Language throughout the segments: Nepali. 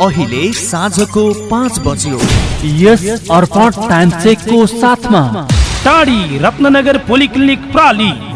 अहिले साँझको पाँच बज्यो। यस अर्पण टाइम चेकको साथमा टाढी रत्नगर पोलिक्लिनिक प्राली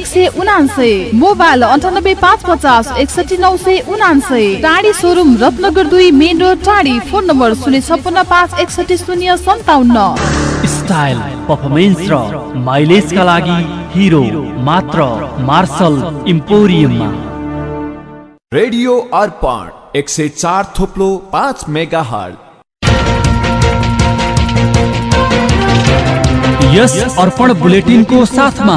एक सय उनान्सय मोबाइल अन्ठानब्बे पाँच पचास एकसठी नौ सय उनान्सय टाढी सोरुम रत्नगर दुई main road Tadhi phone number शून्य छप्पन्न पाँच एकसठी शून्य सन्ताउन्न। स्टाइल पर्फर्मेन्स र माइलेजका लागि हिरो मात्र मार्शल इम्पोरियममा रेडियो अर्पण एक सय चार थोप्लो पाँच मेगा हल यस अर्पण बुलेटिनको साथमा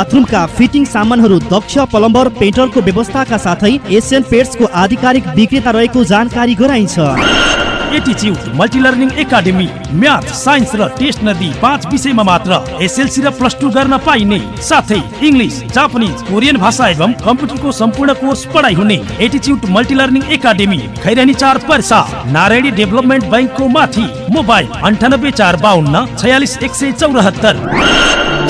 बाथरुमका फिटिङ सामानहरू दक्ष प्लम्बर पेन्टरको व्यवस्थाका साथै एसियन पेट्सको आधिकारिक विक्रेता रहेको जानकारी गराइन्छ। एटिच्युड multi learning academy math science र टेस्ट नदी साथै सम्पूर्ण कोर्स पढाइ हुने नारायणी डेभलपमेन्ट ब्याङ्कको माथि मोबाइल अन्ठानब्बे चार बाहन्न छयालिस एक सय चौरात्तर।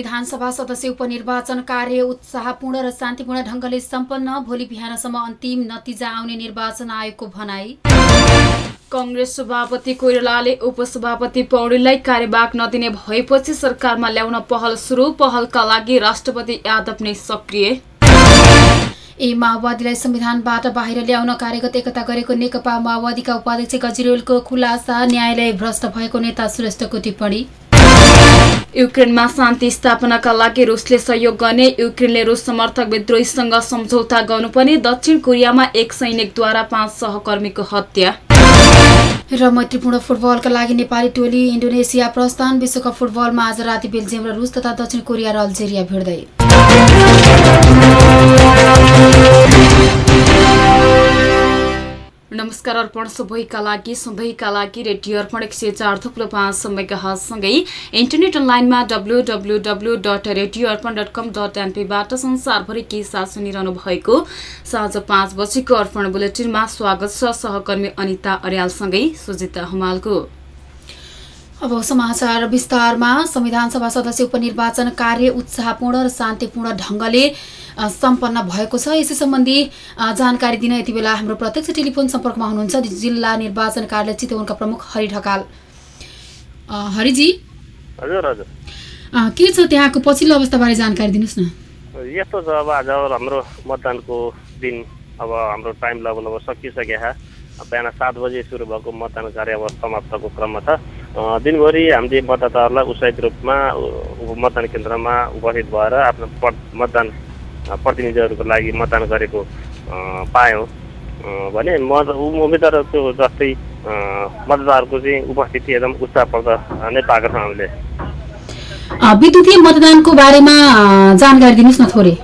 संविधान सभा सदस्य उपनिर्वाचन कार्य उत्साहपूर्ण र शान्तिपूर्ण ढङ्गले सम्पन्न। भोलि बिहानसम्म अन्तिम नतिजा आउने निर्वाचन आयोगको भनाई। कङ्ग्रेस सभापति कोइरालाले उपसभापति पौडेललाई कार्यवाहक नदिने भएपछि सरकारमा ल्याउन पहल सुरु। पहलका लागि राष्ट्रपति यादव नै सक्रिय। ए माओवादीलाई संविधानबाट बाहिर ल्याउन कार्यगत एकता गरेको नेकपा माओवादीका उपाध्यक्ष गजिरेलको खुलासा न्यायालय भ्रष्ट भएको नेता श्रेष्ठको टिप्पणी। युक्रेनमा शान्ति स्थापनाका लागि रुसले सहयोग गर्ने युक्रेनले रुस समर्थक विद्रोहीसँग सम्झौता गर्नुपर्ने दक्षिण कोरियामा एक सैनिकद्वारा पाँच सहकर्मीको हत्या। र मैत्रीपूर्ण फुटबलका लागि नेपाली टोली इन्डोनेसिया प्रस्थान विश्वकप फुटबलमा आज राति बेल्जियम र रुस तथा दक्षिण कोरिया र अल्जेरिया भिड्दै। अर्पण सबैका लागि सधैँका लागि रेडियो अर्पण एक सय चार थुप्रो पाँच मेगासँगै इन्टरनेट अनलाइनमा W W W dot radio Arpan dot com dot एनपीबाट संसारभरि के साथ सुनिरहनु भएको साँझ पाँच बजेको अर्पण बुलेटिनमा स्वागत छ सहकर्मी अनिता अर्यालसँगै सुजिता हमालको। अब समाचार विस्तारमा। संविधान सभा सदस्य उपनिर्वाचन कार्य उत्साहपूर्ण र शान्तिपूर्ण ढङ्गले सम्पन्न भएको छ। यसै सम्बन्धी जानकारी दिन यति बेला हाम्रो प्रत्यक्ष टेलिफोन सम्पर्कमा हुनुहुन्छ जिल्ला निर्वाचन कार्यालय चितवनका प्रमुख हरि ढकाल। हरिजी? हजुर हजुर। के छ त्यहाँको पछिल्लो अवस्थाबारे जानकारी दिनुहोस् न। यस्तो छ अब आज हाम्रो मतदानको दिन अब हाम्रो टाइम लगभग लगभग सकिसकेका बिहान सात बजे सुरु भएको मतदान कार्य अब समाप्तको क्रममा छ। दिनभरि हामीले मतदाताहरूलाई उत्साहित रूपमा मतदान केन्द्रमा उपस्थित भएर आफ्नो मतदान प्रतिनिधिहरूको लागि मतदान गरेको पायौँ। भने म उम्मेदवारको जस्तै मतदाताहरूको चाहिँ उपस्थिति एकदम उत्साहप्रद नै पाएको छौँ हामीले। विद्युतीय मतदानको बारेमा जानकारी दिनुहोस् न थोरै।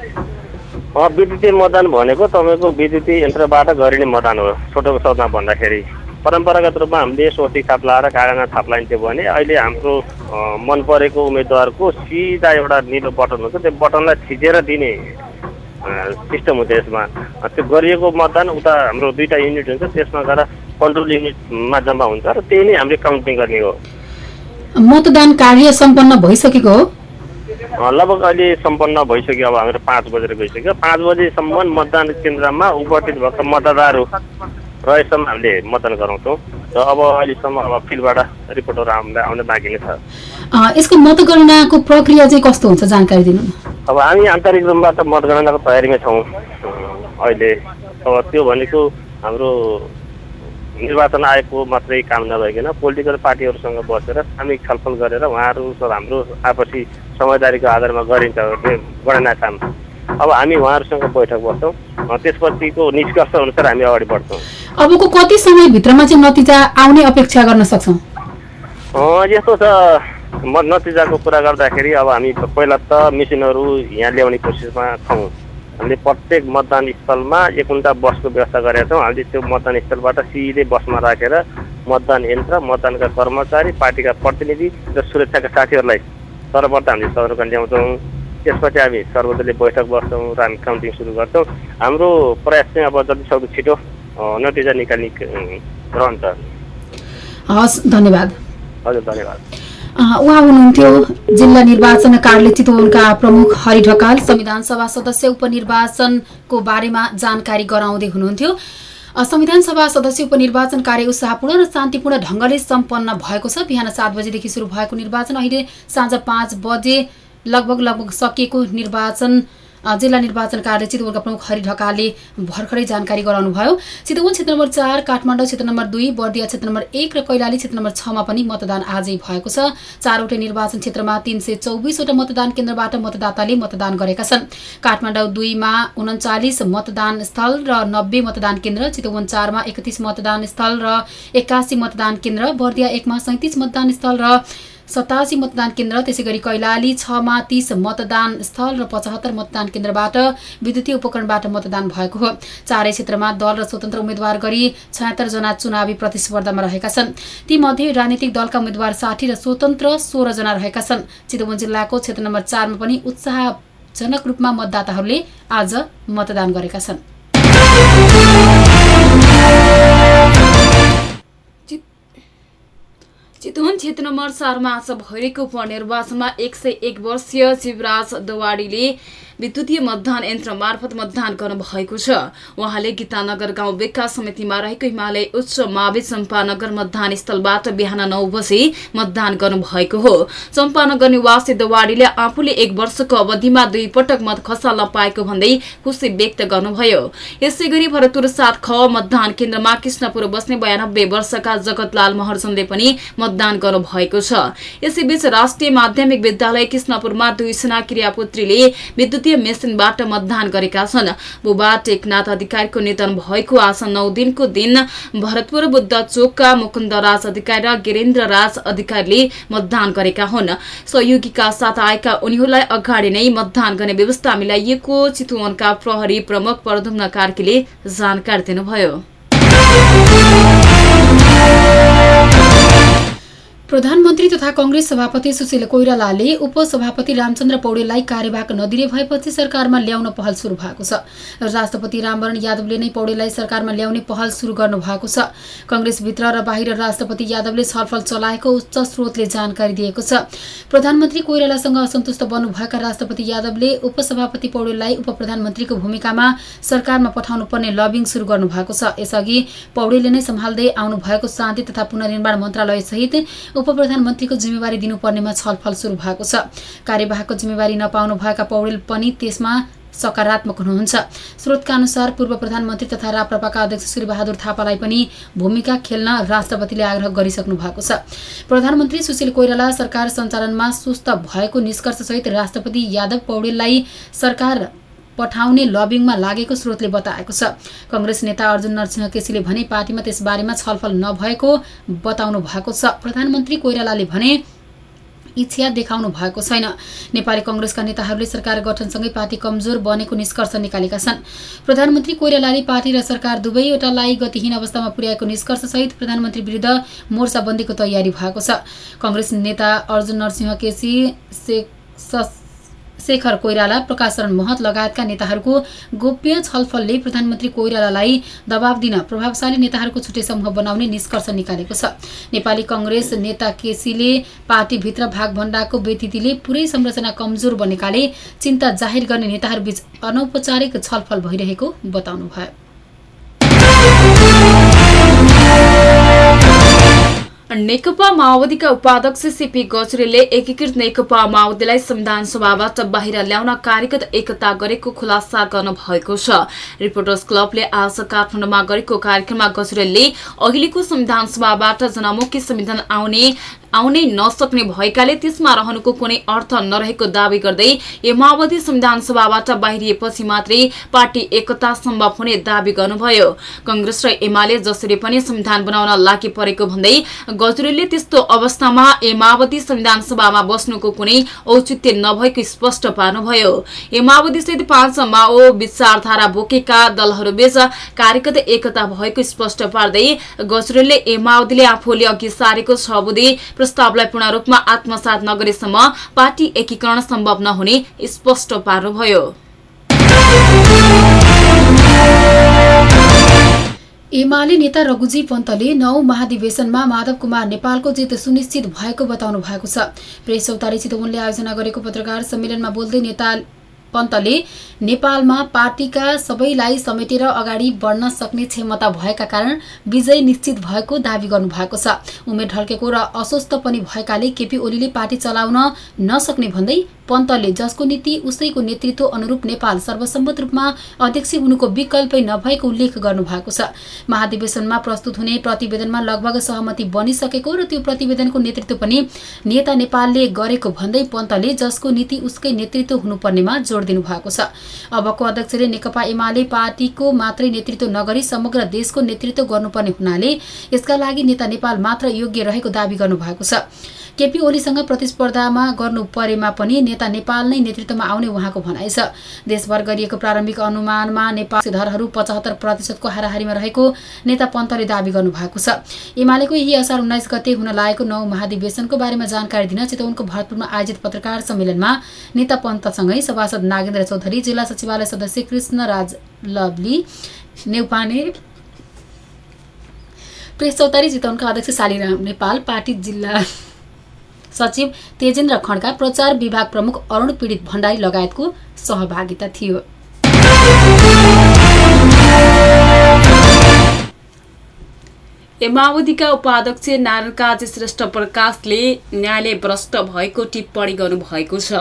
विद्युतीय मतदान भनेको तपाईँको विद्युतीय यन्त्रबाट गरिने मतदान हो छोटो शब्दमा भन्दाखेरि। परम्परागत रूपमा हामीले सोटी छाप लाएर कागजमा छाप लाइन्थ्यो भने अहिले हाम्रो मन परेको उम्मेदवारको सिधा एउटा निलो बटन हुन्छ। त्यो बटनलाई थिचेर दिने सिस्टम हुन्छ यसमा। त्यो गरिएको मतदान उता हाम्रो दुईवटा युनिट हुन्छ। त्यसमा गएर कन्ट्रोल युनिटमा जम्मा हुन्छ र त्यही नै हामीले काउन्टिङ गर्ने हो। मतदान कार्य सम्पन्न भइसकेको हो? लगभग अहिले सम्पन्न भइसक्यो। अब हाम्रो पाँच बजेर गइसक्यो। पाँच बजीसम्म मतदान केन्द्रमा उपस्थित भएको मतदाताहरू रहेसम्म हामीले मतदान गराउँछौँ। र अब अहिलेसम्म अब फिल्डबाट रिपोर्टहरू हामीलाई आउन बाँकी नै छ। यसको मतगणनाको प्रक्रिया चाहिँ कस्तो हुन्छ जानकारी दिनु अब हामी आन्तरिक रूपबाट मतगणनाको तयारीमै छौँ। अहिले अब त्यो भनेको हाम्रो निर्वाचन आयोगको मात्रै काम नभइकन पोलिटिकल पार्टीहरूसँग बसेर सामूहिक छलफल गरेर उहाँहरू हाम्रो आपसी समझदारीको आधारमा गरिन्छ गणना काम अब हामी उहाँहरूसँग बैठक बस्छौँ। त्यसपछिको निष्कर्ष अनुसार हामी अगाडि बढ्छौँ। अबको कति समयभित्रमा चाहिँ नतिजा आउने अपेक्षा गर्न सक्छौँ? यस्तो छ। म नतिजाको कुरा गर्दाखेरि अब हामी पहिला त मिसिनहरू यहाँ ल्याउने कोसिसमा छौँ। हामीले प्रत्येक मतदान स्थलमा एकउन्टा बसको व्यवस्था गरेका छौँ। हामीले त्यो मतदान स्थलबाट सिधै बसमा राखेर मतदान यन्त्र मतदानका कर्मचारी पार्टीका प्रतिनिधि र सुरक्षाका साथीहरूलाई तर्फबाट हामीले सदरगञ्ज ल्याउँछौँ। त्यसपछि हामी सर्वदलीय बैठक बस्छौँ र हामी काउन्टिङ सुरु गर्छौँ। हाम्रो प्रयास चाहिँ अब जति सक्दो छिटो नतिजा निकाल्ने रहन्छ। हस् धन्यवाद। हजुर धन्यवाद। उहाँ हुनुहुन्थ्यो जिल्ला निर्वाचन कार्यालय चितवनका प्रमुख हरि ढकाल। संविधान सभा सदस्य उपनिर्वाचनको बारेमा जानकारी गराउँदै हुनुहुन्थ्यो। संविधान सभा सदस्य उपनिर्वाचन कार्य उत्साहपूर्ण र शान्तिपूर्ण ढङ्गले सम्पन्न भएको छ। बिहान सात बजेदेखि सुरु भएको निर्वाचन अहिले साँझ पाँच बजे लगभग लगभग सकिएको निर्वाचन जिल्ला निर्वाचन कार्यालय चितवनका प्रमुख हरि ढकालले भर्खरै जानकारी गराउनुभयो चितवन क्षेत्र नम्बर चार काठमाडौँ क्षेत्र नम्बर दुई बर्दिया क्षेत्र नम्बर एक र कैलाली क्षेत्र नम्बर छमा पनि मतदान आजै भएको छ। चारवटै निर्वाचन क्षेत्रमा तीन सय चौबिसवटा मतदान केन्द्रबाट मतदाताले मतदान गरेका छन्। काठमाडौँ दुईमा उन्चालिस मतदान स्थल र नब्बे मतदान केन्द्र चितवन चारमा एकतिस मतदान स्थल र एक्कासी मतदान केन्द्र बर्दिया एकमा सैतिस मतदान स्थल र सतासी मतदान केन्द्र त्यसै गरी कैलाली छमा तीस मतदान स्थल र पचहत्तर मतदान केन्द्रबाट विद्युतीय उपकरणबाट मतदान भएको हो। चारै क्षेत्रमा दल र स्वतन्त्र उम्मेद्वार गरी छयत्तर जना चुनावी प्रतिस्पर्धामा रहेका छन्। तीमध्ये राजनीतिक दलका उम्मेद्वार साठी र स्वतन्त्र सोह्र जना रहेका छन्। चितवन जिल्लाको क्षेत्र नम्बर चारमा पनि उत्साहजनक रूपमा मतदाताहरूले आज मतदान गरेका छन्। चितवन क्षेत्र नम्बर चारमा आज भइरहेको उपनिर्वाचनमा एक सय एक वर्षीय शिवराज दवाडीले विद्युतीय मतदान यन्त्र मार्फत मतदान गर्नुभएको छ। उहाँले गीतानगर गाउँ विकास समितिमा रहेको हिमालय उच्च मावि चम्पानगर मतदान स्थलबाट बिहान नौ बजे मतदान गर्नुभएको हो। चम्पानगर निवासी दवाडीले आफूले एक वर्षको अवधिमा दुई पटक मत खसाल्न पाएको भन्दै खुसी व्यक्त गर्नुभयो। यसै गरी भरतपुर सात ख मतदान केन्द्रमा कृष्णपुर बस्ने बयानब्बे वर्षका जगतलाल महर्जनले पनि मतदान गर्नुभएको छ। यसैबीच राष्ट्रिय माध्यमिक विद्यालय कृष्णपुरमा दुईजना क्रियापुत्रीले विद्युत विद्युतीय मेसिनबाट मतदान गरेका छन्। बुबा टेकनाथ अधिकारीको निधन भएको आज नौ दिनको दिन भरतपुर बुद्ध चोकका मुकुन्द राज अधिकारी र गिरेन्द्र राज अधिकारीले मतदान गरेका हुन्। सहयोगीका साथ आएका उनीहरूलाई अगाडि नै मतदान गर्ने व्यवस्था मिलाइएको चितवनका प्रहरी प्रमुख प्रधुम्न कार्कीले जानकारी दिनुभयो। प्रधानमन्त्री तथा कंग्रेस सभापति सुशील कोइरालाले उपसभापति रामचन्द्र पौडेललाई कार्यभाग नदिने भएपछि सरकारमा ल्याउन पहल सुरु भएको छ। राष्ट्रपति रामवरण यादवले नै पौडेललाई सरकारमा ल्याउने पहल सुरु गर्नु भएको छ। कंग्रेसभित्र र बाहिर राष्ट्रपति यादवले छलफल चलाएको उच्च स्रोतले जानकारी दिएको छ। प्रधानमन्त्री कोइरालासँग असन्तुष्ट बन्नुभएका राष्ट्रपति यादवले उपसभापति पौडेललाई उप भूमिकामा सरकारमा पठाउनु पर्ने लबिङ सुरु गर्नु भएको छ। यसअघि पौडेलले नै सम्हाल्दै आउनु भएको शान्ति तथा पुनर्निर्माण मन्त्रालय सहित उप प्रधानमन्त्रीको जिम्मेवारी दिनुपर्नेमा छलफल सुरु भएको छ। कार्यवाहकको जिम्मेवारी नपाउनु भएका पौडेल पनि त्यसमा सकारात्मक हुनुहुन्छ। स्रोतका अनुसार पूर्व प्रधानमन्त्री तथा राप्रपाका अध्यक्ष श्रीबहादुर थापालाई पनि भूमिका खेल्न राष्ट्रपतिले आग्रह गरिसक्नु भएको छ। प्रधानमन्त्री सुशील कोइराला सरकार सञ्चालनमा सुस्त भएको निष्कर्षसहित राष्ट्रपति यादव पौडेललाई सरकार पठाउने लबिङमा लागेको स्रोतले बताएको छ। कंग्रेस नेता अर्जुन नरसिंह केसीले भने पार्टीमा त्यसबारेमा छलफल नभएको बताउनु भएको छ। प्रधानमन्त्री कोइरालाले भने इच्छा देखाउनु भएको छैन। नेपाली कंग्रेसका नेताहरूले सरकार गठनसँगै पार्टी कमजोर बनेको निष्कर्ष निकालेका छन्। प्रधानमन्त्री कोइरालाले पार्टी र सरकार दुवैवटालाई गतिहीन अवस्थामा पुर्याएको निष्कर्षसहित प्रधानमन्त्री विरुद्ध मोर्चाबन्दीको तयारी भएको छ। कंग्रेस नेता अर्जुन नरसिंह केसी शेखर कोइराला प्रकाश शरण महत लगायतका नेताहरूको गोप्य छलफलले प्रधानमन्त्री कोइरालालाई दबाव दिन प्रभावशाली नेताहरूको छुट्टै समूह बनाउने निष्कर्ष निकालेको छ। नेपाली कंग्रेस नेता केसीले पार्टीभित्र भागभण्डाको व्यतिथिले पुरै संरचना कमजोर बनेकाले चिन्ता जाहेर गर्ने नेताहरूबीच अनौपचारिक छलफल भइरहेको बताउनुभयो। नेकपा माओवादीका उपाध्यक्ष सीपी गजरेलले एकीकृत नेकपा माओवादीलाई संविधान सभाबाट बाहिर ल्याउन कार्यगत एकता गरेको खुलासा गर्नु भएको छ रिपोर्टर्स क्लबले आज काठमाडौँमा गरेको कार्यक्रममा गजरेलले अहिलेको संविधान सभाबाट जनमुखी संविधान आउने आउनै नसक्ने भएकाले त्यसमा रहनुको कुनै अर्थ नरहेको दावी गर्दै यो माओवादी संविधान सभाबाट बाहिरिएपछि मात्रै पार्टी एकता सम्भव हुने दावी गर्नुभयो। कंग्रेस र एमाले जसरी पनि संविधान बनाउन लागि परेको भन्दै गजुरेलले त्यस्तो अवस्थामा ए माओवादी संविधान सभामा बस्नुको कुनै औचित्य नभएको स्पष्ट पार्नुभयो। ए माओवादी सहित पाँच माओ विचारधारा बोकेका दलहरूबीच कार्यगत एकता भएको स्पष्ट पार्दै गजुरेलले ए माओवादीले आफूले अघि सारेको छ प्रस्तावलाई पूर्ण रूपमा आत्मसात नगरेसम्म पार्टी एकीकरण सम्भव नहुने स्पष्ट पार्नुभयो। एमाले नेता रघुजी पन्तले नौ महाधिवेशनमा माधव कुमार नेपालको जित सुनिश्चित भएको बताउनु भएको छ। प्रेस चौतारी चितवनले आयोजना गरेको पत्रकार सम्मेलनमा बोल्दै नेता पन्तले नेपालमा पार्टीका सबैलाई समेटेर अगाडि बढ्न सक्ने क्षमता भएका कारण विजय निश्चित भएको दावी गर्नुभएको छ। उमेर ढल्केको र अस्वस्थ पनि भएकाले केपी ओलीले पार्टी चलाउन नसक्ने भन्दै पन्तले जसको नीति उसैको नेतृत्व अनुरूप नेपाल सर्वसम्मत रूपमा अध्यक्ष हुनुको विकल्पै नभएको उल्लेख गर्नुभएको छ। महाधिवेशनमा प्रस्तुत हुने प्रतिवेदनमा लगभग सहमति बनिसकेको र त्यो प्रतिवेदनको नेतृत्व पनि नेता नेपालले गरेको भन्दै पन्तले जसको नीति उसकै नेतृत्व हुनुपर्नेमा जोड दिनुभएको छ। अबको अध्यक्षले नेकपा एमाले पार्टीको मात्रै नेतृत्व नगरी समग्र देशको नेतृत्व गर्नुपर्ने हुनाले यसका लागि नेता नेपाल मात्र योग्य रहेको दावी गर्नुभएको छ। केपी ओलीसँग प्रतिस्पर्धामा गर्नु परेमा पनि नेता नेपाल नै नेतृत्वमा आउने उहाँको भनाइ छ। देशभर गरिएको प्रारम्भिक अनुमानमा नेपाल दरहरू पचहत्तर प्रतिशतको हाराहारीमा रहेको नेता पन्तले दावी गर्नुभएको छ। एमालेको यही असार उन्नाइस गते हुन लागेको नौ महाधिवेशनको बारेमा जानकारी दिन चितवनको भरतपुरमा आयोजित पत्रकार सम्मेलनमा नेता पन्तसँगै सभासद नागेन्द्र चौधरी जिल्ला सचिवालय सदस्य कृष्ण राज लवली नेउपाने प्रेस चौतारी चितवनका अध्यक्ष शालिराम नेपाल पार्टी जिल्ला सचिव तेजेन्द्र खड्का प्रचार विभाग प्रमुख अरूण पीडित भण्डारी लगायतको सहभागिता थियो। माओवादीका उपाध्यक्ष नारायण काजी श्रेष्ठ प्रकाशले न्यायालय भ्रष्ट भएको टिप्पणी गर्नुभएको छ।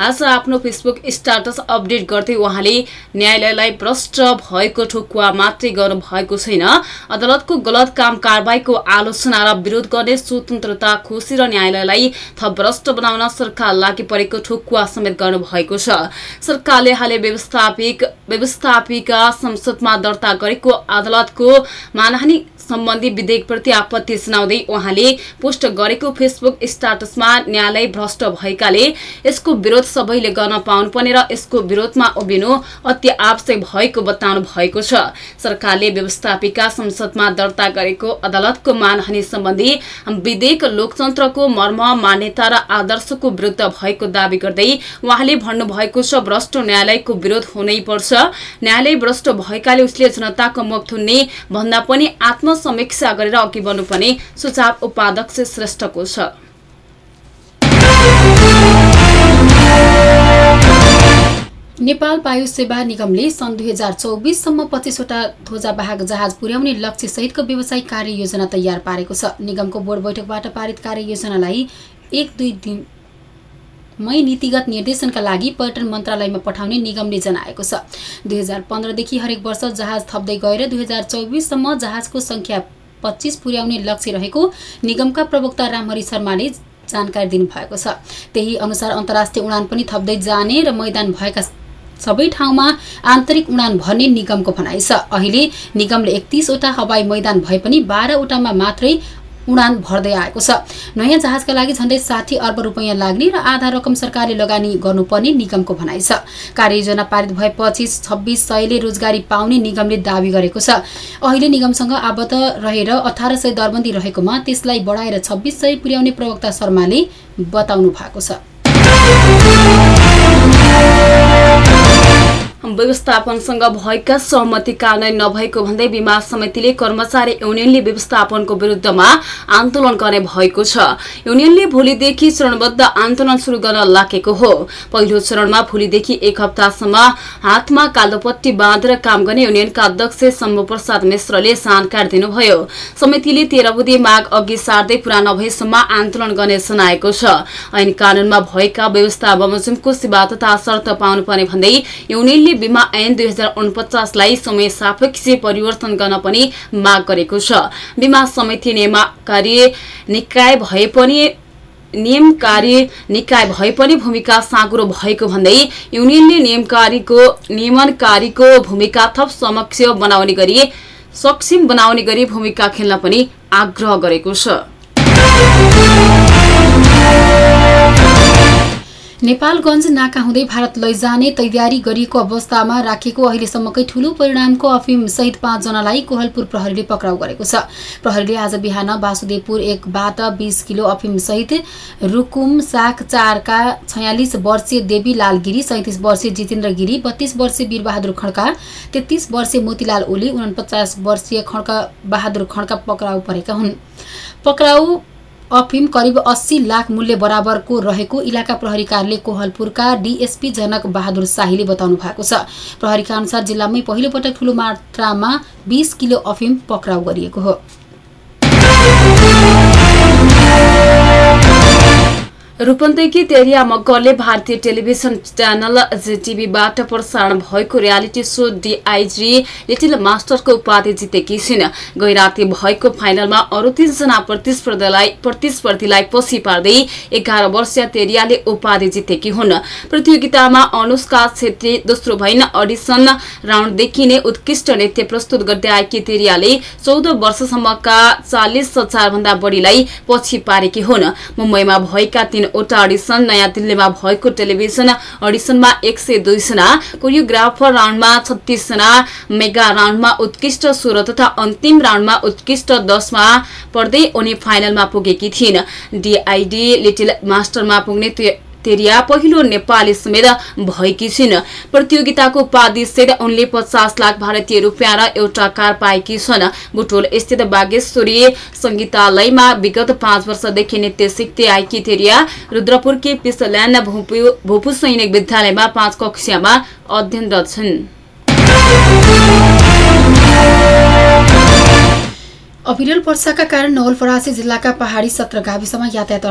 आज आफ्नो फेसबुक स्टाटस अपडेट गर्दै उहाँले न्यायालयलाई भ्रष्ट भएको ठोकुवा मात्रै गर्नु भएको छैन। अदालतको गलत काम कारवाहीको आलोचना र विरोध गर्ने स्वतन्त्रता खुसी र न्यायालयलाई थप भ्रष्ट बनाउन सरकार लागि परेको ठोकुवा समेत गर्नु भएको छ। सरकारले हालै व्यवस्थापिक व्यवस्थापिका संसदमा दर्ता गरेको अदालतको मानहानी सम्बन्धी विधेयकप्रति आपत्ति सुनाउँदै उहाँले पोस्ट गरेको फेसबुक स्टाटसमा न्यायालय भ्रष्ट भएकाले यसको विरोध सबैले गर्न पाउनुपर्ने र यसको विरोधमा उभिनु अति आवश्यक भएको बताउनु भएको छ। सरकारले व्यवस्थापिका संसदमा दर्ता गरेको अदालतको मानहानि सम्बन्धी विधेयक लोकतन्त्रको मर्म मान्यता र आदर्शको विरुद्ध भएको दावी गर्दै उहाँले भन्नुभएको छ भ्रष्ट न्यायालयको विरोध हुनै पर्छ। न्यायालय भ्रष्ट भएकाले उसले जनताको मुख थुन्ने भन्दा पनि आत्मसमीक्षा गरेर अघि बढ्नुपर्ने सुझाव उपाध्यक्ष श्रेष्ठको छ। नेपाल वायु सेवा निगमले सन् दुई हजार चौबिससम्म पच्चिसवटा ध्वजावाहक जहाज पुर्याउने लक्ष्य सहितको व्यावसायिक कार्ययोजना तयार पारेको छ। निगमको बोर्ड बैठकबाट पारित कार्ययोजनालाई एक दुई दिन मै नीतिगत निर्देशनका लागि पर्यटन मन्त्रालयमा पठाउने निगमले जनाएको छ। दुई हजार पन्ध्रदेखि हरेक वर्ष जहाज थप्दै गएर दुई हजार चौबिससम्म जहाजको सङ्ख्या पच्चिस पुर्याउने लक्ष्य रहेको निगमका प्रवक्ता रामहरि शर्माले जानकारी दिनुभएको छ। त्यही अनुसार अन्तर्राष्ट्रिय उडान पनि थप्दै जाने र मैदान भएका सबै ठाउँमा आन्तरिक उडान भर्ने निगमको भनाइ छ। अहिले निगमले एकतिसवटा हवाई मैदान भए पनि बाह्रवटामा मात्रै उडान भर्दै आएको छ। नयाँ जहाजका लागि झण्डै साठी अर्ब रुपियाँ लाग्ने र आधा रकम सरकारले लगानी गर्नुपर्ने निगमको भनाइ छ। कार्ययोजना पारित भएपछि छब्बिस सयले रोजगारी पाउने निगमले दावी गरेको छ। अहिले निगमसँग आबद्ध रहेर अठार सय दरबन्दी रहेकोमा त्यसलाई बढाएर छब्बिस सय पुर्याउने प्रवक्ता शर्माले बताउनु भएको छ। व्यवस्थापनसँग भएका सहमति कार्यान्वयन नभएको भन्दै बिमा समितिले कर्मचारी युनियनले व्यवस्थापनको विरुद्धमा आन्दोलन गर्ने भएको छ। युनियनले भोलिदेखि चरणबद्ध आन्दोलन शुरू गर्न लागेको हो। पहिलो चरणमा भोलिदेखि एक हप्तासम्म हातमा कालोपट्टि बाँधेर काम गर्ने युनियनका अध्यक्ष शम्भु प्रसाद मिश्रले जानकारी दिनुभयो। समितिले तेह्र बुधे माग अघि सार्दै पूरा नभएसम्म आन्दोलन गर्ने सुनाएको छ। ऐन कानूनमा भएका व्यवस्था बमोजिमको सेवा तथा शर्त पाउनुपर्ने भन्दै युनियनले बिमा ऐन दुई हजार उनपचासलाई समय सापेक्ष परिवर्तन गर्न पनि माग गरेको छ। बिमा समिति नियमकारी निकाय भए पनि नियमकारी निकाय भए पनि भूमिका साँगुरो भएको भन्दै युनियनले नियमकारीको नियमनकारीको भूमिका थप समक्ष बनाउने गरी सक्षम बनाउने गरी भूमिका खेल्न पनि आग्रह गरेको छ। नेपालगञ्ज नाका हुँदै भारत लैजाने तयारी गरिएको अवस्थामा राखेको अहिलेसम्मकै ठूलो परिणामको अफिम सहित पाँचजनालाई कोहलपुर प्रहरीले पक्राउ गरेको छ। प्रहरीले आज बिहान वासुदेवपुर एकबाट बीस किलो अफिम सहित रुकुम साख चारका छयालिस वर्षीय देवी लाल गिरी सैतिस वर्षीय जितेन्द्र गिरी बत्तीस वर्षीय वीरबहादुर खड्का तेत्तीस वर्षीय मोतीलाल ओली उनपचास वर्षीय खड्का बहादुर खड्का पक्राउ परेका हुन्। पक्राउ अफिम करिब अस्सी लाख मूल्य बराबरको रहेको इलाका प्रहरी कार्यालय कोहलपुरका डीएसपी जनक बहादुर शाहीले बताउनु भएको छ। प्रहरीका अनुसार जिल्लामै पहिलोपटक ठूलो मात्रामा बीस किलो अफिम पक्राउ गरिएको हो। रूपन्देही तेरिया मगरले भारतीय टेलिभिजन च्यानल जेटिभीबाट प्रसारण भएको रियालिटी शो डिआइजी लिटिल मास्टरको उपाधि जितेकी छिन्। गैराती भएको फाइनलमा अरू तीनजना प्रतिस्पर्धीलाई पछि पार्दै एघार वर्षीय तेरियाले उपाधि जितेकी हुन्। प्रतियोगितामा अनुष्का छेत्री दोस्रो भइन अडिसन राउन्डदेखि नै उत्कृष्ट नृत्य प्रस्तुत गर्दै आएकी तेरियाले चौध वर्षसम्मका चालिस हजार भन्दा बढीलाई पछि पारेकी हुन्। मुम्बईमा भएका तीन वटा अडिसन नयाँ दिल्लीमा भएको टेलिभिजन अडिसनमा एक सय दुईजना कोरियोग्राफर राउन्डमा छत्तीसजना मेगा राउन्डमा उत्कृष्ट सोह्र तथा अन्तिम राउन्डमा उत्कृष्ट दसमा पर्दै उनी फाइनलमा पुगेकी थिइन्। डिआइडी लिटिल मास्टरमा पुग्ने तेरिया पहिलो नेपाली समेत भएकी छिन्। प्रतियोगिताको उपाधि सहित उनले पचास लाख भारतीय रुपियाँ र एउटा कार पाएकी छन्। बुटोल स्थित बागेश्वरी संगीतालयमा विगत पाँच वर्षदेखि नृत्य सिक्दै आएकी तेरिया रुद्रपुरकी पिसल्यान्ड भूपू सैनिक विद्यालयमा पाँच कक्षामा अध्ययनरत छन्। अविरल वर्षाका कारण नवलपरासी जिल्लाका पहाडी सत्र गाविसमा यातायात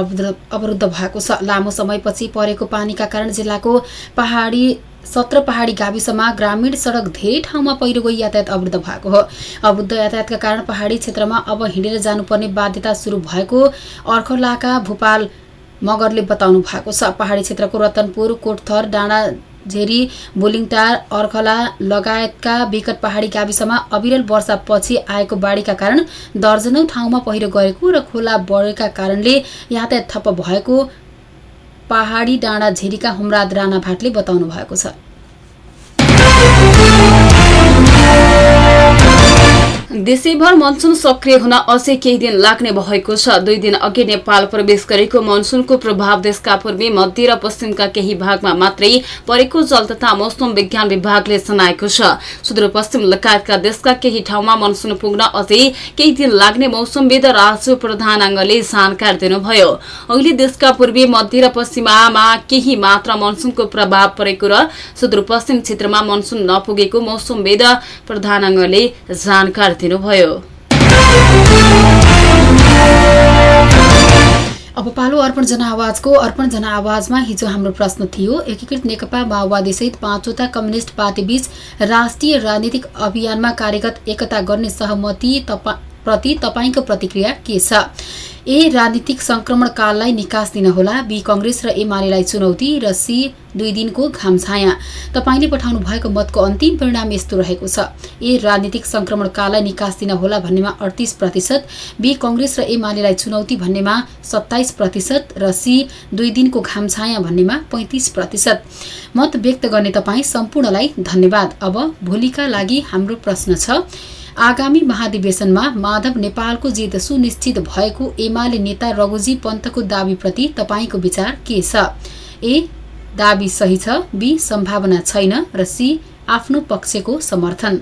अवरुद्ध भएको छ। लामो समयपछि परेको पानीका कारण जिल्लाको पहाडी सत्र पहाडी गाविसमा ग्रामीण सडक धेरै ठाउँमा पहिरो गई यातायात अवरुद्ध भएको हो। अवरुद्ध यातायातका कारण पहाडी क्षेत्रमा अब हिँडेर जानुपर्ने बाध्यता सुरु भएको अर्खलाका भूपाल मगरले बताउनु भएको छ। पहाडी क्षेत्रको रतनपुर कोटथर डाँडा झेरी बोलिङटार अर्खला लगायतका विकट पहाडी गाविसमा अविरल वर्षापछि आएको बाढीका कारण दर्जनौ ठाउँमा पहिरो गएको र खोला बढेका कारणले यातायात ठप्प भएको पहाडी डाँडा झेरीका हुमराज राणा भाटले बताउनु भएको छ। देशैभर मनसुन सक्रिय हुन अझै केही दिन लाग्ने भएको छ। दुई दिन अघि नेपाल प्रवेश गरेको मनसुनको प्रभाव देशका पूर्वी मध्य र पश्चिमका केही भागमा मात्रै परेको जल तथा मौसम विज्ञान विभागले जनाएको छ। सुदूरपश्चिम लगायतका देशका केही ठाउँमा मनसुन पुग्न अझै केही दिन लाग्ने मौसमविद राजु प्रधानाङ्गले जानकारी दिनुभयो। अहिले देशका पूर्वी मध्य र पश्चिममा केही मात्र मनसुनको प्रभाव परेको र सुदूरपश्चिम क्षेत्रमा मनसुन नपुगेको मौसमविद प्रधानाङ्गले जानकारी दिनुभयो। अब पालो अर्पण जनआवाजको अर्पण जनआवाजमा हिजो हाम्रो प्रश्न थियो एकीकृत नेकपा माओवादी सहित पाँचवटा कम्युनिस्ट पार्टीबीच राष्ट्रिय राजनीतिक अभियानमा कार्यगत एकता गर्ने सहमति प्रति तपाईँको प्रतिक्रिया के छ? ए राजनीतिक संक्रमणकाललाई निकास दिन होला। बी कंग्रेस र एमालेलाई चुनौती र सी दुई दिनको घाम छाया। तपाईँले पठाउनु भएको मतको अन्तिम परिणाम यस्तो रहेको छ। ए राजनीतिक संक्रमणकाललाई निकास दिन होला भन्नेमा अडतिस प्रतिशत बी कंग्रेस र एमालेलाई चुनौती भन्नेमा सत्ताइस प्रतिशत र सी दुई दिनको घाम छाया भन्नेमा पैंतिस प्रतिशत। मत व्यक्त गर्ने तपाईँ सम्पूर्णलाई धन्यवाद। अब भोलिका लागि हाम्रो प्रश्न छ आगामी महाधिवेशनमा माधव नेपालको जित सुनिश्चित भएको एमाले नेता रघुजी पन्तको दावीप्रति तपाईँको विचार के छ? ए दावी सही छ। बी सम्भावना छैन र सी आफ्नो पक्षको समर्थन।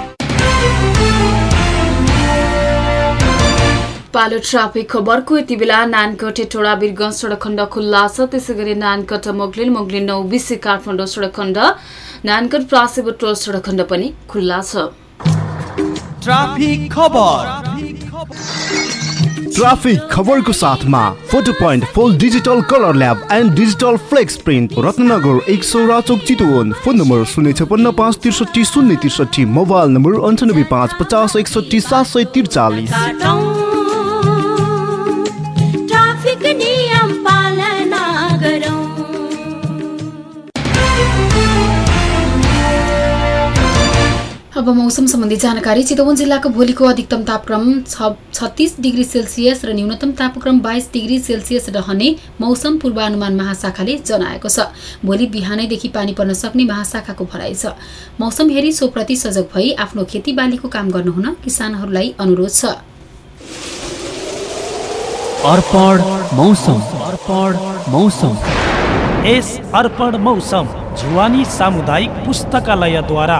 पालो ट्राफिक खबरको यति बेला नानकट टोडा वीरगंज सडक खण्ड खुल्ला छ। त्यसै गरी नानकट मोगलिन मोगलिन नौ बिसी काठमाडौँ सडक खण्ड नानकट प्रासीबोटो सडक खण्ड पनि खुल्ला छ। ट्राफिक खबर। ट्राफिक खबरको साथमा photo point full digital colour lab and digital flex print Ratnanagar एक सौ राचोक चितवन। फोन नम्बर शून्य छपन्न पाँच त्रिसठी शून्य त्रिसठी मोबाइल नम्बर अन्ठानब्बे पाँच पचास एकसठी सात सय त्रिचालिस। अब मौसम सम्बन्धी जानकारी चितवन जिल्लाको भोलिको अधिकतम तापक्रम छत्तिस डिग्री सेल्सियस र न्यूनतम तापक्रम बाइस डिग्री सेल्सियस रहने मौसम पूर्वानुमान महाशाखाले जनाएको छ। भोलि बिहानैदेखि पानी पर्न सक्ने महाशाखाको भनाइ छ। मौसम हेरी सोप्रति सजग भई आफ्नो खेतीबालीको काम गर्नुहुन किसानहरूलाई अनुरोध छ। जुवानी सामुदायिक पुस्तकालयद्वारा।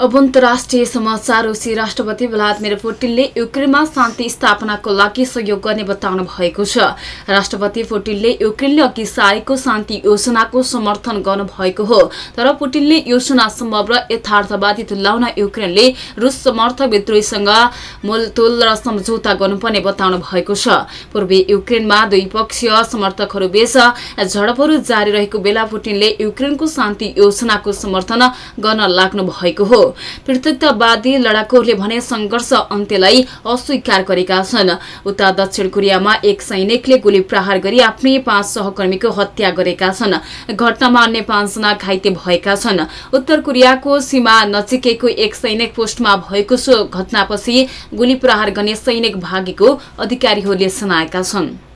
अब अन्तर्राष्ट्रिय समाचार रुसी राष्ट्रपति भ्लादिमिर पुटिनले युक्रेनमा शान्ति स्थापनाको लागि सहयोग गर्ने बताउनु भएको छ। राष्ट्रपति पुटिनले युक्रेनले अघि सारेको शान्ति योजनाको समर्थन गर्नु भएको हो तर पुटिनले योजना सम्भव र यथार्थवादी तुल्याउन युक्रेनले रुस समर्थक विद्रोहीसँग मोलतोल र सम्झौता गर्नुपर्ने बताउनु भएको छ। पूर्वी युक्रेनमा दुई पक्षीय समर्थकहरू बीच झडपहरू जारी रहेको बेला पुटिनले युक्रेनको शान्ति योजनाको समर्थन गर्न लाग्नु भएको हो। पृथकतावादी लडाकुहरूले भने संघर्ष अन्त्यलाई अस्वीकार गरेका छन्। उता दक्षिण कोरियामा एक सैनिकले गोली प्रहार गरी आफ्नै पाँच सहकर्मीको हत्या गरेका छन्। घटनामा अन्य पाँचजना घाइते भएका छन्। उत्तर कोरियाको सीमा नजिकैको एक सैनिक पोस्टमा भएको सो घटनापछि गोली प्रहार गर्ने सैनिक भागेको अधिकारीहरूले जनाएका छन्।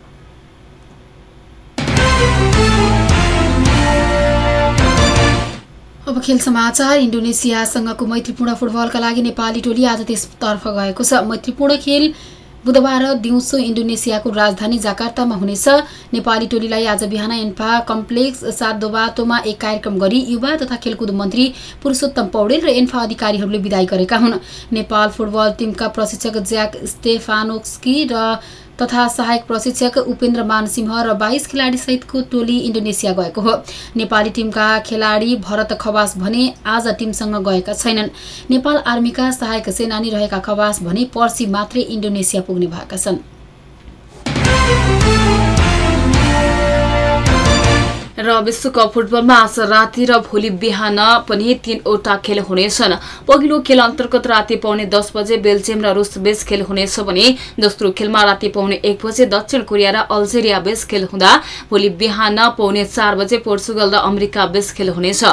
अब खेल समाचार इन्डोनेसियासँगको मैत्रीपूर्ण फुटबलका लागि नेपाली टोली आज त्यसतर्फ गएको छ। मैत्रीपूर्ण खेल बुधबार दिउँसो इन्डोनेसियाको राजधानी जाकार्तामा हुनेछ। नेपाली टोलीलाई आज बिहान एन्फा कम्प्लेक्स सात दोबाटोमा एक कार्यक्रम गरी युवा तथा खेलकुद मन्त्री पुरुषोत्तम पौडेल र एन्फा अधिकारीहरूले विदाई गरेका हुन्। नेपाल फुटबल टिमका प्रशिक्षक ज्याक स्टेफानोस्की र तथा सहायक प्रशिक्षक उपेन्द्र मान सिंह र बाइस खेलाडी सहितको टोली इन्डोनेसिया गएको हो। नेपाली टिमका खेलाडी भरत खवास भने आज टिमसँग गएका छैनन्। नेपाल आर्मीका सहायक सेनानी रहेका खवास भने पर्सि मात्रै इन्डोनेसिया पुग्ने भएका छन्। र विश्वकप फुटबलमा आज राति र भोलि बिहान पनि तीनवटा खेल हुनेछन्। पहिलो खेल अन्तर्गत राति पाउने दस बजे बेल्जियम र रुस बीच खेल हुनेछ भने दोस्रो खेलमा राति पाउने एक बजे दक्षिण कोरिया र अल्जेरिया बीच खेल हुँदा भोलि बिहान पाउने चार बजे पोर्चुगल र अमेरिका बीच खेल हुनेछ।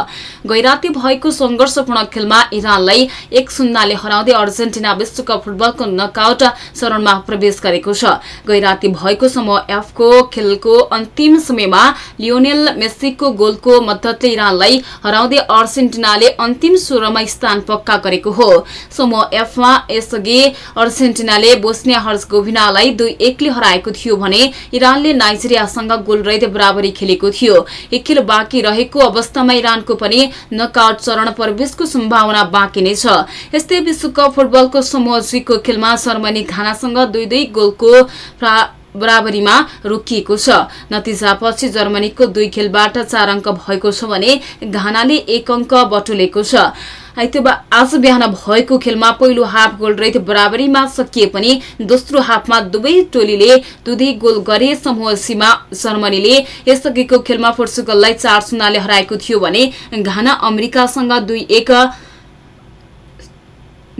गैराती भएको संघर्षपूर्ण खेलमा इरानलाई एक शून्यले हराउँदै अर्जेन्टिना विश्वकप फुटबलको नकआउट चरणमा प्रवेश गरेको छ। गैराती भएको समूह एफको खेलको अन्तिम समयमा लियोनेल मेस्सीको गोलको मद्दतले इरानलाई हराउँदै अर्जेन्टिनाले अन्तिम सोह्रमा स्थान पक्का गरेको हो। समूह एफमा यसअघि अर्जेन्टिनाले बोस्निया हर्जगोभिनालाई दुई एकले हराएको थियो भने इरानले नाइजेरियासँग गोल रहित बराबरी खेलेको थियो। एक खेल बाँकी रहेको अवस्थामा इरानको पनि नकआउट चरण प्रवेशको सम्भावना बाँकी नै छ। यस्तै विश्वकप फुटबलको समूह जीको खेलमा जर्मनी घानासँग दुई दुई गोलको बराबरीमा रोकिएको छ। नतिजापछि जर्मनीको दुई खेलबाट चार अङ्क भएको छ भने घानाले एक अङ्क बटुलेको छ। आइतबार आज बिहान भएको खेलमा पहिलो हाफ गोल रहित बराबरीमा सकिए पनि दोस्रो हाफमा दुवै टोलीले दुधै गोल गरे समूह सीमा जर्मनीले यसअघिको खेलमा पोर्चुगललाई चार शून्यले हराएको थियो भने घाना अमेरिकासँग दुई एक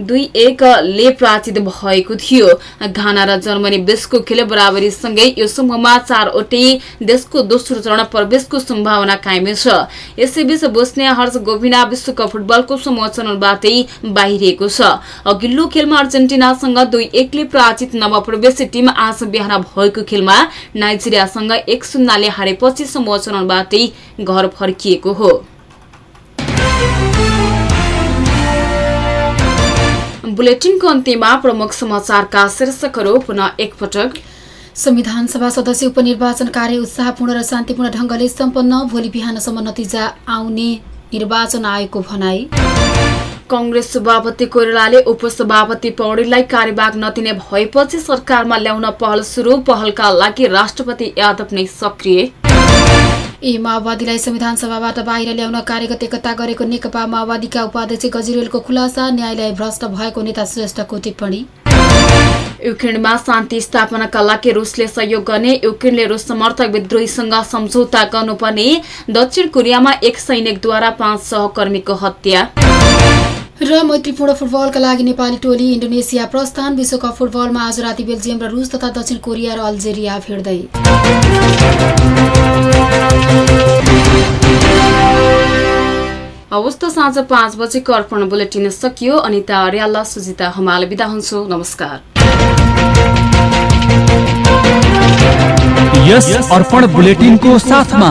दुई एकले पराजित भएको थियो। घाना र जर्मनी बीचको खेल बराबरीसँगै यो समूहमा चारवटै देशको दोस्रो चरण प्रवेशको सम्भावना कायमै छ। यसैबीच बोस्निया हर्ज गोभिना विश्वकप फुटबलको समूह चरणबाटै बाहिरिएको छ। अघिल्लो खेलमा अर्जेन्टिनासँग दुई एकले पराजित नवप्रवेशी टिम आज बिहान भएको खेलमा नाइजेरियासँग एक शून्यले हारेपछि समूह चरणबाटै घर फर्किएको हो। बुलेटिनको अन्त्यमा प्रमुख समाचारका शीर्षकहरू पुनः एकपटक। संविधान सभा सदस्य उपनिर्वाचन कार्य उत्साहपूर्ण र शान्तिपूर्ण ढंगले सम्पन्न भोलि बिहानसम्म नतिजा आउने निर्वाचन आयोगको भनाई। कंग्रेस सभापति कोइरालाले उपसभापति पौडेललाई कार्यभाग नदिने भएपछि सरकारमा ल्याउन पहल सुरु पहलका लागि राष्ट्रपति यादव नै सक्रिय। ए माओवादीलाई संविधान सभाबाट बाहिर ल्याउन कार्यगत एकता गरेको नेकपा माओवादीका उपाध्यक्ष गजिरेलको खुलासा न्यायालय भ्रष्ट भएको नेता श्रेष्ठको टिप्पणी। युक्रेनमा शान्ति स्थापनाका लागि रुसले सहयोग गर्ने युक्रेनले रुस समर्थक विद्रोहीसँग सम्झौता गर्नुपर्ने दक्षिण कोरियामा एक सैनिकद्वारा पाँच सहकर्मीको हत्या। र मैत्रीपूर्ण फुटबलका लागि नेपाली टोली इन्डोनेसिया प्रस्थान विश्वकप फुटबलमा आज राति बेल्जियम र रुस तथा दक्षिण कोरिया र अल्जेरिया भिड्दै अवस्था साँझ पाँच बजेको अर्पण बुलेटिन सकियो। अनिता अर्याल सुजिता हमाल बिदा हुन्छु। नमस्कार। यस अर्पण बुलेटिनको साथमा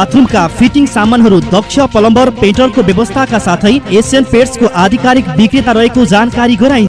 बाथरुमका फिटिङ सामानहरू दक्ष प्लम्बर पेन्टरको व्यवस्थाका साथै एसियन पेट्सको आधिकारिक विक्रेता रहेको जानकारी गराइ